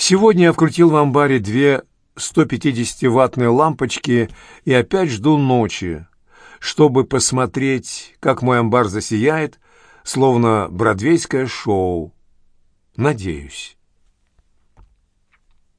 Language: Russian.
Сегодня я вкрутил в амбаре две 150-ваттные лампочки и опять жду ночи, чтобы посмотреть, как мой амбар засияет, словно бродвейское шоу. Надеюсь.